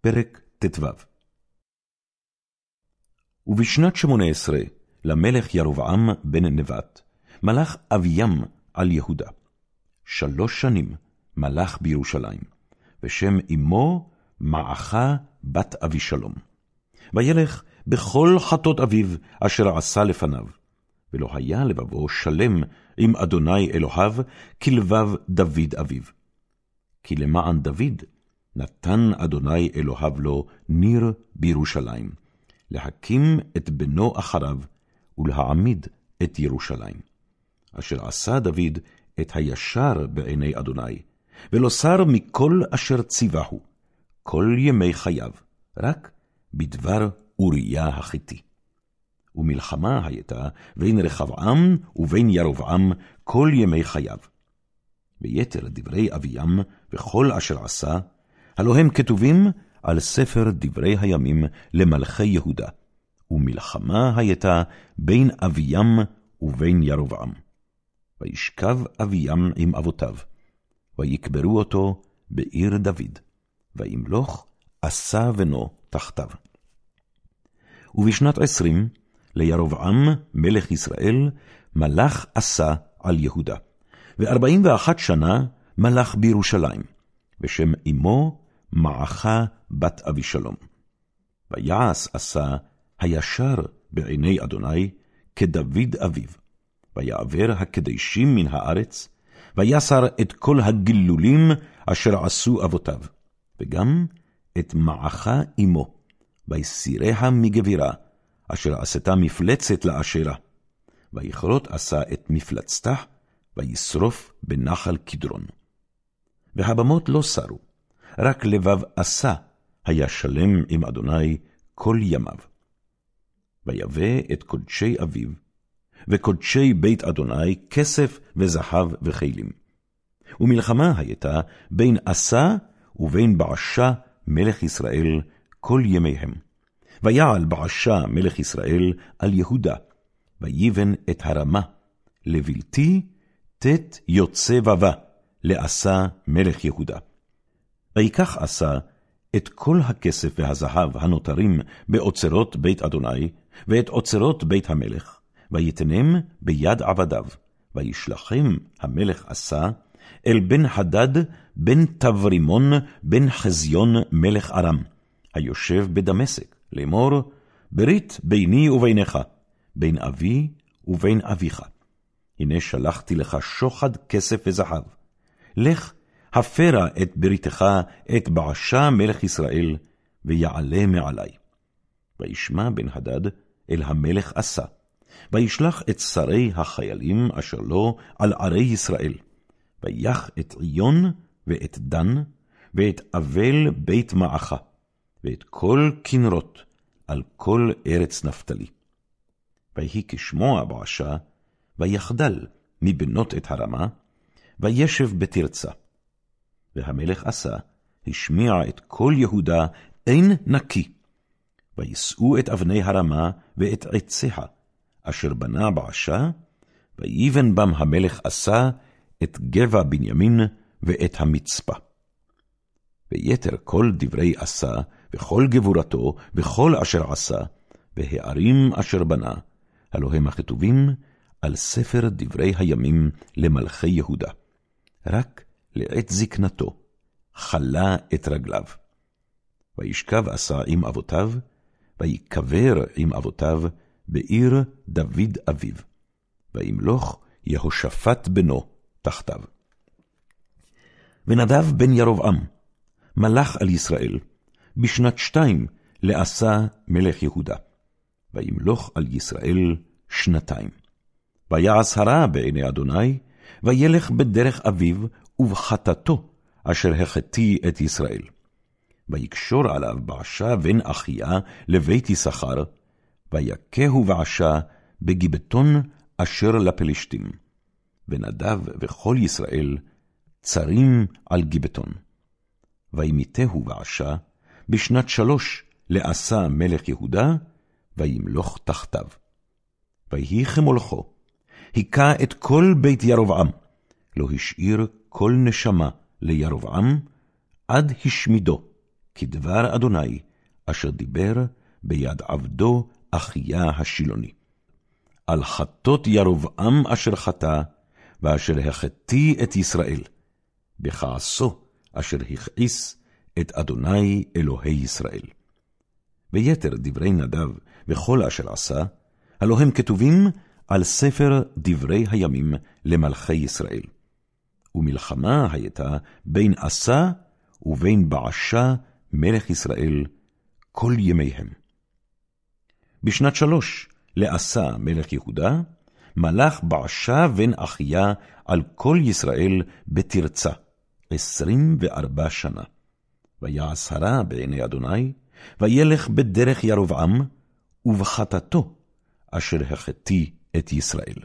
פרק ט"ו ובשנת שמונה עשרה למלך ירבעם בן נבט, מלך אביים על יהודה. שלוש שנים מלך בירושלים, ושם אמו מעכה בת אבישלום. וילך בכל חטות אביו אשר עשה לפניו, ולא היה לבבו שלם עם אדוני אלוהיו כלבב דוד אביו. כי למען דוד נתן אדוני אלוהיו לו ניר בירושלים, להקים את בנו אחריו, ולהעמיד את ירושלים. אשר עשה דוד את הישר בעיני אדוני, ולא שר מכל אשר ציווהו, כל ימי חייו, רק בדבר אוריה החיתי. ומלחמה הייתה בין רחבעם ובין ירבעם כל ימי חייו. ויתר דברי אביים וכל אשר עשה, הלא הם כתובים על ספר דברי הימים למלכי יהודה, ומלחמה הייתה בין אביים ובין ירבעם. וישכב אביים עם אבותיו, ויקברו אותו בעיר דוד, וימלוך עשה בנו תחתיו. ובשנת עשרים, לירבעם מלך ישראל, מלך עשה על יהודה, וארבעים ואחת שנה מלך בירושלים, ושם אמו מעכה בת אבישלום. ויעש עשה הישר בעיני אדוני כדוד אביו, ויעבר הקדשים מן הארץ, ויסר את כל הגילולים אשר עשו אבותיו, וגם את מעכה אמו, ויסיריה מגבירה, אשר עשתה מפלצת לאשרה. ויכרות עשה את מפלצתה, וישרוף בנחל קדרון. והבמות לא שרו, רק לבב עשה היה שלם עם אדוני כל ימיו. ויבא את קודשי אביו, וקודשי בית אדוני כסף וזהב וכלים. ומלחמה הייתה בין עשה ובין בעשה מלך ישראל כל ימיהם. ויעל בעשה מלך ישראל על יהודה, ויבן את הרמה, לבלתי ט' יוצא בבה, לעשה מלך יהודה. ויקח עשה את כל הכסף והזהב הנותרים באוצרות בית אדוני, ואת אוצרות בית המלך, ויתנם ביד עבדיו, וישלחם המלך עשה אל בן הדד בן תברימון בן חזיון מלך ארם, היושב בדמשק, לאמור, ברית ביני ובינך, בין אבי ובין אביך. הנה שלחתי לך שוחד כסף וזהב. לך הפרה את בריתך, את בעשה מלך ישראל, ויעלה מעלי. וישמע בן הדד אל המלך עשה, וישלח את שרי החיילים אשר לו על ערי ישראל, ויח את עיון ואת דן, ואת אבל בית מעכה, ואת כל כנרות על כל ארץ נפתלי. ויהי כשמוע בעשה, ויחדל מבנות את הרמה, וישב בתרצה. והמלך עשה, השמיע את כל יהודה, אין נקי. וישאו את אבני הרמה ואת עציה, אשר בנה בעשה, ויבן בם המלך עשה את גבע בנימין ואת המצפה. ויתר כל דברי עשה, וכל גבורתו, וכל אשר עשה, והערים אשר בנה, הלא הם הכתובים על ספר דברי הימים למלכי יהודה. רק לעת זקנתו, חלה את רגליו. וישכב עשה עם אבותיו, ויקבר עם אבותיו בעיר דוד אביו, וימלוך יהושפט בנו תחתיו. ונדב בן ירבעם, מלך על ישראל, בשנת שתיים לעשה מלך יהודה, וימלוך על ישראל שנתיים. ויעש הרע בעיני אדוני, וילך בדרך אביו ובחטאתו, אשר החטיא את ישראל. ויקשור עליו בעשה בן אחיה לבית יששכר, ויכהו בעשה בגיבטון אשר לפלשתים. ונדב וכל ישראל צרים על גיבטון. וימיתהו בעשה בשנת שלוש לעשה מלך יהודה, וימלוך תחתיו. ויהי כמולכו, היכה את כל בית ירבעם, לא השאיר כל נשמה לירבעם, עד השמידו, כדבר אדוני, אשר דיבר ביד עבדו אחיה השילוני. על חטות ירבעם אשר חטא, ואשר החטיא את ישראל, בכעסו אשר הכעיס את אדוני אלוהי ישראל. ויתר דברי נדב וכל אשר עשה, הלא הם כתובים על ספר דברי הימים למלכי ישראל. ומלחמה הייתה בין עשה ובין בעשה מלך ישראל כל ימיהם. בשנת שלוש לעשה מלך יהודה, מלך בעשה בן אחיה על כל ישראל בתרצה, עשרים וארבע שנה. ויעש הרע בעיני אדוני, וילך בדרך ירבעם, ובחטאתו, אשר החטיא את ישראל.